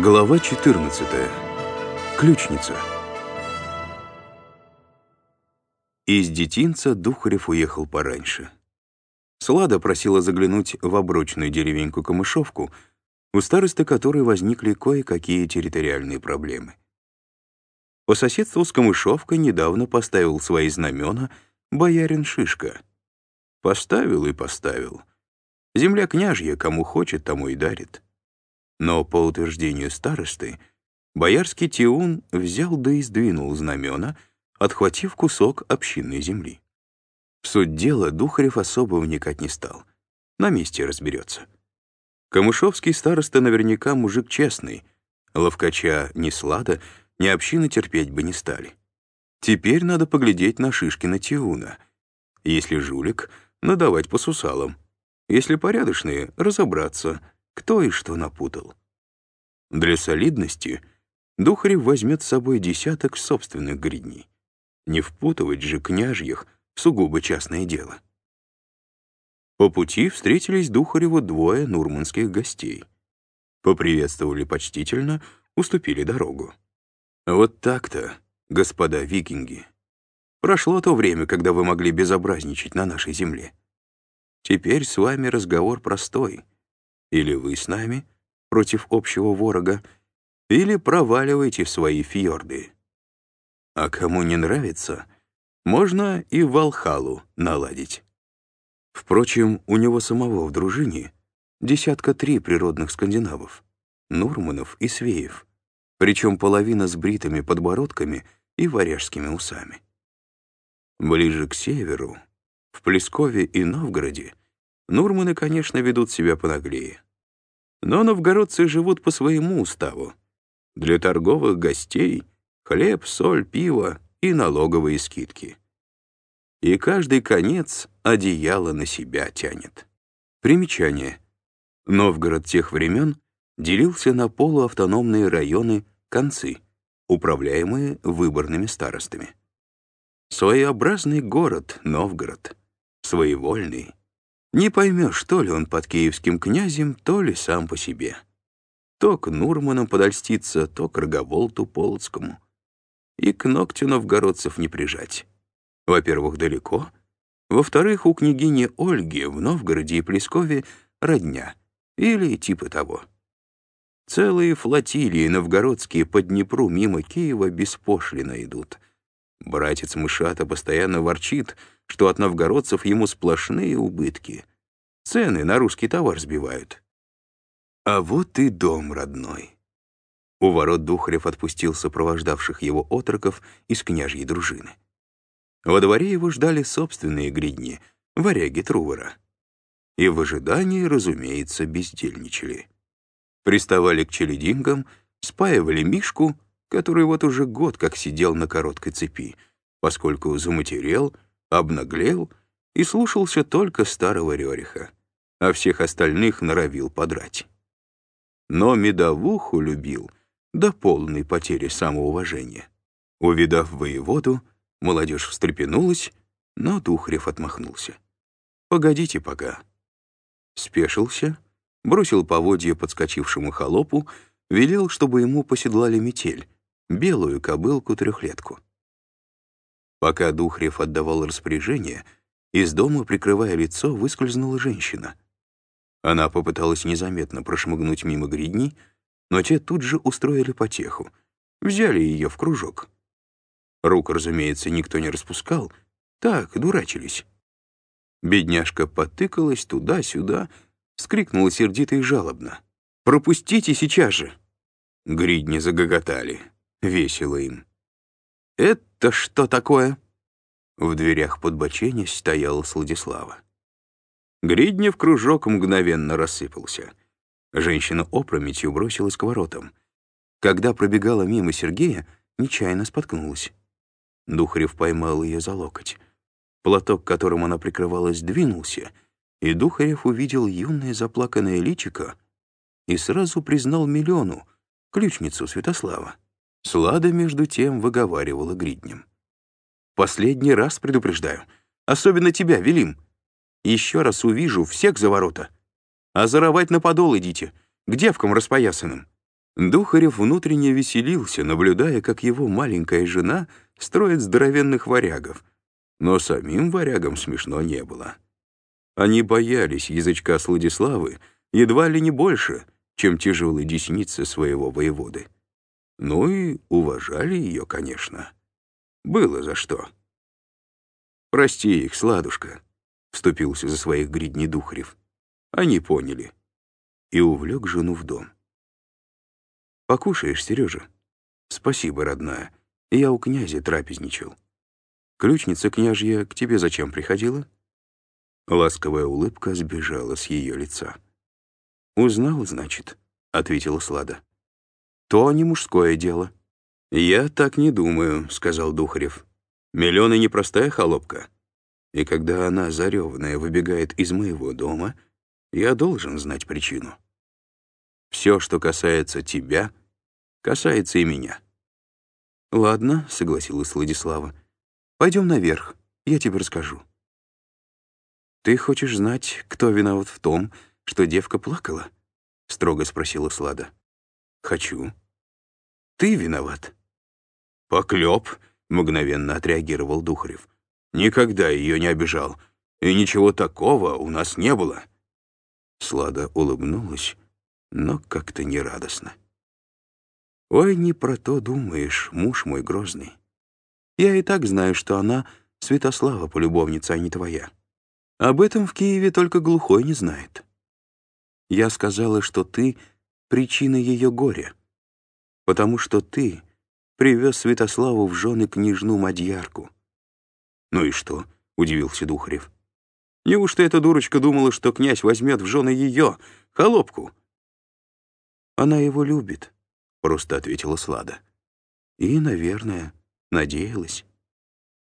Глава 14. Ключница. Из детинца Духарев уехал пораньше. Слада просила заглянуть в оброчную деревеньку Камышовку, у старосты которой возникли кое-какие территориальные проблемы. По соседству с Камышовкой недавно поставил свои знамена боярин Шишка. Поставил и поставил. Земля княжья, кому хочет, тому и дарит. Но, по утверждению старосты, боярский Тиун взял да и сдвинул знамена, отхватив кусок общинной земли. В суть дела Духарев особо вникать не стал. На месте разберется. Камышовский староста наверняка мужик честный, ловкача ни слада, ни общины терпеть бы не стали. Теперь надо поглядеть на Шишкина Тиуна. Если жулик, надавать по сусалам. Если порядочные, разобраться — кто и что напутал. Для солидности Духарев возьмет с собой десяток собственных гридней. Не впутывать же княжьих в сугубо частное дело. По пути встретились Духареву двое нурманских гостей. Поприветствовали почтительно, уступили дорогу. Вот так-то, господа викинги. Прошло то время, когда вы могли безобразничать на нашей земле. Теперь с вами разговор простой — или вы с нами против общего ворога, или проваливайте в свои фьорды. А кому не нравится, можно и Валхалу наладить. Впрочем, у него самого в дружине десятка три природных скандинавов, Нурманов и Свеев, причем половина с бритыми подбородками и варяжскими усами. Ближе к северу, в Плескове и Новгороде, Нурманы, конечно, ведут себя понаглее. Но новгородцы живут по своему уставу. Для торговых гостей — хлеб, соль, пиво и налоговые скидки. И каждый конец одеяло на себя тянет. Примечание. Новгород тех времен делился на полуавтономные районы «концы», управляемые выборными старостами. Своеобразный город Новгород, своевольный, не поймешь, то ли он под киевским князем, то ли сам по себе. То к Нурманам подольститься, то к Роговолту Полоцкому. И к ногтю новгородцев не прижать. Во-первых, далеко. Во-вторых, у княгини Ольги в Новгороде и Плескове родня. Или типа того. Целые флотилии новгородские по Днепру мимо Киева беспошлино идут. Братец Мышата постоянно ворчит — что от новгородцев ему сплошные убытки. Цены на русский товар сбивают. А вот и дом родной. У ворот Духарев отпустил сопровождавших его отроков из княжьей дружины. Во дворе его ждали собственные гридни, варяги Трувора. И в ожидании, разумеется, бездельничали. Приставали к челедингам, спаивали Мишку, который вот уже год как сидел на короткой цепи, поскольку заматерел — обнаглел и слушался только старого Рериха, а всех остальных норовил подрать. Но медовуху любил до полной потери самоуважения. Увидав воеводу, молодежь встрепенулась, но Духрев отмахнулся. «Погодите пока». Спешился, бросил поводья подскочившему холопу, велел, чтобы ему поседлали метель, белую кобылку-трехлетку. Пока Духрев отдавал распоряжение, из дома, прикрывая лицо, выскользнула женщина. Она попыталась незаметно прошмыгнуть мимо гридней, но те тут же устроили потеху, взяли ее в кружок. Рук, разумеется, никто не распускал, так, дурачились. Бедняжка потыкалась туда-сюда, скрикнула сердито и жалобно. «Пропустите сейчас же!» Гридни загоготали. Весело им. «Это что такое?» В дверях подбоченясь стояла Сладислава. Гриднев кружок мгновенно рассыпался. Женщина опрометью бросилась к воротам. Когда пробегала мимо Сергея, нечаянно споткнулась. Духарев поймал ее за локоть. Платок, которым она прикрывалась, двинулся, и Духарев увидел юное заплаканное личико и сразу признал Миллиону, ключницу Святослава. Слада, между тем, выговаривала гриднем. «Последний раз предупреждаю. Особенно тебя, Велим. Еще раз увижу всех за ворота. А заровать на подол идите, к девкам распоясанным. Духарев внутренне веселился, наблюдая, как его маленькая жена строит здоровенных варягов. Но самим варягам смешно не было. Они боялись язычка Сладиславы едва ли не больше, чем тяжелой десницы своего воеводы. Ну и уважали ее, конечно. Было за что. «Прости их, Сладушка», — вступился за своих гридней Духарев. Они поняли. И увлек жену в дом. «Покушаешь, Сережа?» «Спасибо, родная. Я у князя трапезничал. Ключница княжья к тебе зачем приходила?» Ласковая улыбка сбежала с ее лица. «Узнал, значит», — ответила Слада. «То не мужское дело». «Я так не думаю», — сказал Духарев. «Миллионы непростая холопка. И когда она, зареванная, выбегает из моего дома, я должен знать причину. Все, что касается тебя, касается и меня». «Ладно», — согласилась Владислава. «Пойдем наверх, я тебе расскажу». «Ты хочешь знать, кто виноват в том, что девка плакала?» — строго спросила Слада. «Хочу». «Ты виноват». «Поклёп», — мгновенно отреагировал Духарев. «Никогда ее не обижал, и ничего такого у нас не было». Слада улыбнулась, но как-то нерадостно. «Ой, не про то думаешь, муж мой грозный. Я и так знаю, что она Святослава полюбовница, а не твоя. Об этом в Киеве только глухой не знает. Я сказала, что ты — причина ее горя, потому что ты привез Святославу в жены княжну Мадьярку». «Ну и что?» — удивился Духарев. «Неужто эта дурочка думала, что князь возьмет в жены ее, холопку?» «Она его любит», — просто ответила Слада. И, наверное, надеялась.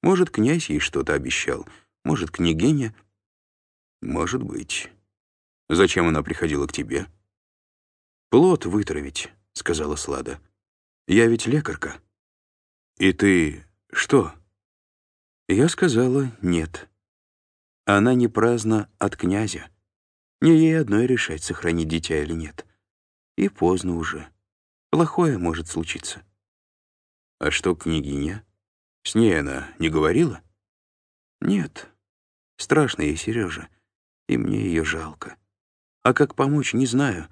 Может, князь ей что-то обещал, может, княгиня. Может быть. Зачем она приходила к тебе? «Плод вытравить», — сказала Слада. «Я ведь лекарка». «И ты что?» Я сказала «нет». Она не праздна от князя. Не ей одной решать, сохранить дитя или нет. И поздно уже. Плохое может случиться. А что княгиня? С ней она не говорила? Нет. Страшно ей, Сережа, и мне ее жалко. А как помочь, не знаю.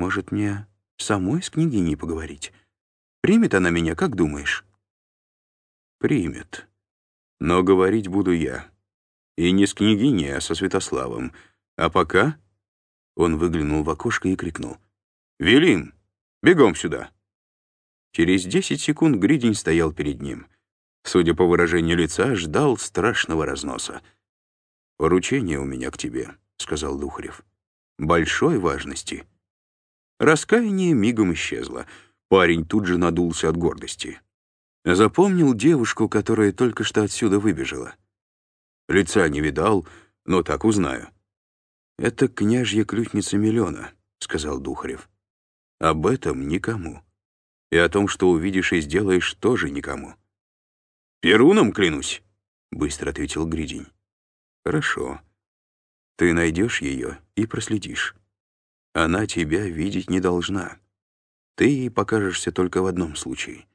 Может, мне самой с княгиней поговорить? Примет она меня, как думаешь? Примет. Но говорить буду я. И не с княгиней, а со Святославом. А пока... Он выглянул в окошко и крикнул — «Велим! Бегом сюда!» Через десять секунд Гридень стоял перед ним. Судя по выражению лица, ждал страшного разноса. «Поручение у меня к тебе», — сказал Духарев. «Большой важности». Раскаяние мигом исчезло. Парень тут же надулся от гордости. Запомнил девушку, которая только что отсюда выбежала. Лица не видал, но так узнаю. «Это княжья ключница Миллиона», — сказал Духарев. Об этом никому. И о том, что увидишь и сделаешь, тоже никому. «Перуном клянусь», — быстро ответил Гридень. «Хорошо. Ты найдешь ее и проследишь. Она тебя видеть не должна. Ты ей покажешься только в одном случае.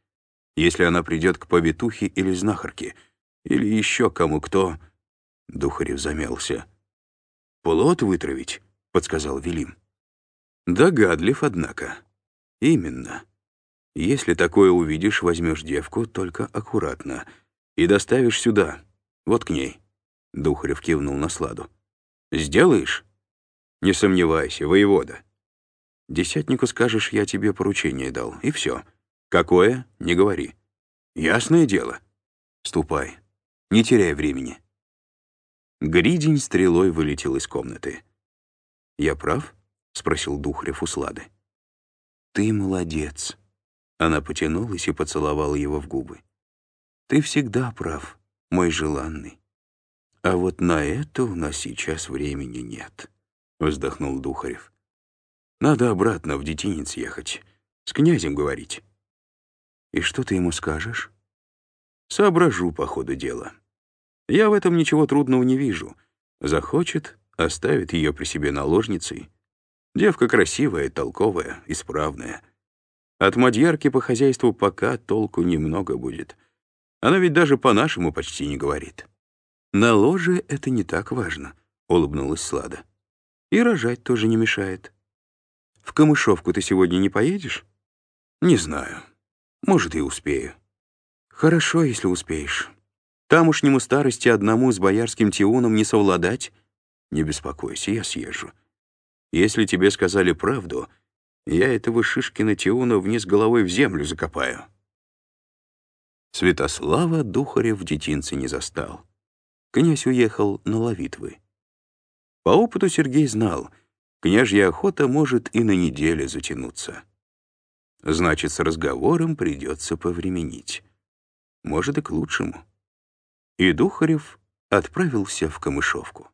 Если она придет к повитухе или знахарке, или еще кому кто...» Духарев замялся. «Плод вытравить», — подсказал Велим. Догадлив, однако. Именно. Если такое увидишь, возьмешь девку, только аккуратно, и доставишь сюда, вот к ней. Духарев кивнул на сладу. Сделаешь? Не сомневайся, воевода. Десятнику скажешь, я тебе поручение дал, и все. Какое? Не говори. Ясное дело. Ступай. Не теряй времени. Гридень стрелой вылетел из комнаты. Я прав? — спросил Духрев у Слады. «Ты молодец». Она потянулась и поцеловала его в губы. «Ты всегда прав, мой желанный. А вот на это у нас сейчас времени нет», — вздохнул Духарев. «Надо обратно в детинец ехать, с князем говорить». «И что ты ему скажешь?» «Соображу по ходу дела. Я в этом ничего трудного не вижу. Захочет, оставит ее при себе наложницей, Девка красивая, толковая, исправная. От мадьярки по хозяйству пока толку немного будет. Она ведь даже по-нашему почти не говорит. На ложе это не так важно, — улыбнулась Слада. И рожать тоже не мешает. В Камышовку ты сегодня не поедешь? Не знаю. Может, и успею. Хорошо, если успеешь. Тамошнему старости одному с боярским тиуном не совладать. Не беспокойся, я съезжу. Если тебе сказали правду, я этого Шишкина Тиуна вниз головой в землю закопаю. Святослава Духарев детинца не застал. Князь уехал на Ловитвы. По опыту Сергей знал, княжья охота может и на неделю затянуться. Значит, с разговором придется повременить. Может, и к лучшему. И Духарев отправился в Камышовку.